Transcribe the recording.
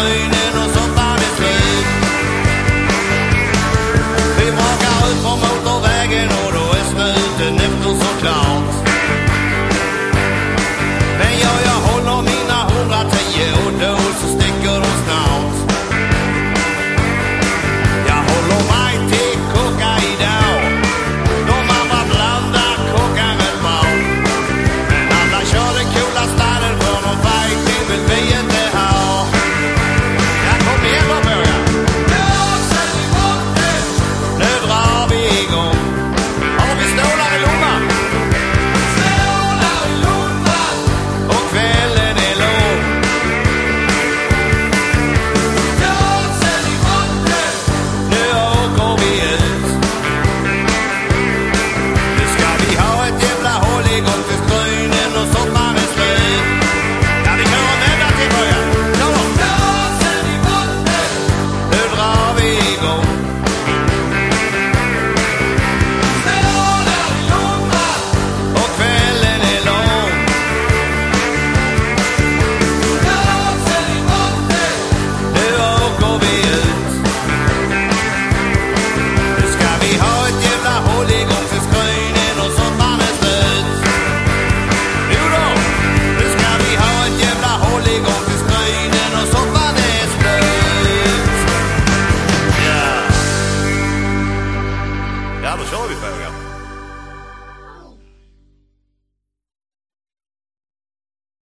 och sånt där det. Vi brakar ut på motorvägen och då är snuten efter såklart. Men jag, jag håller mina 110 och då big old Ja, då kör vi frågan.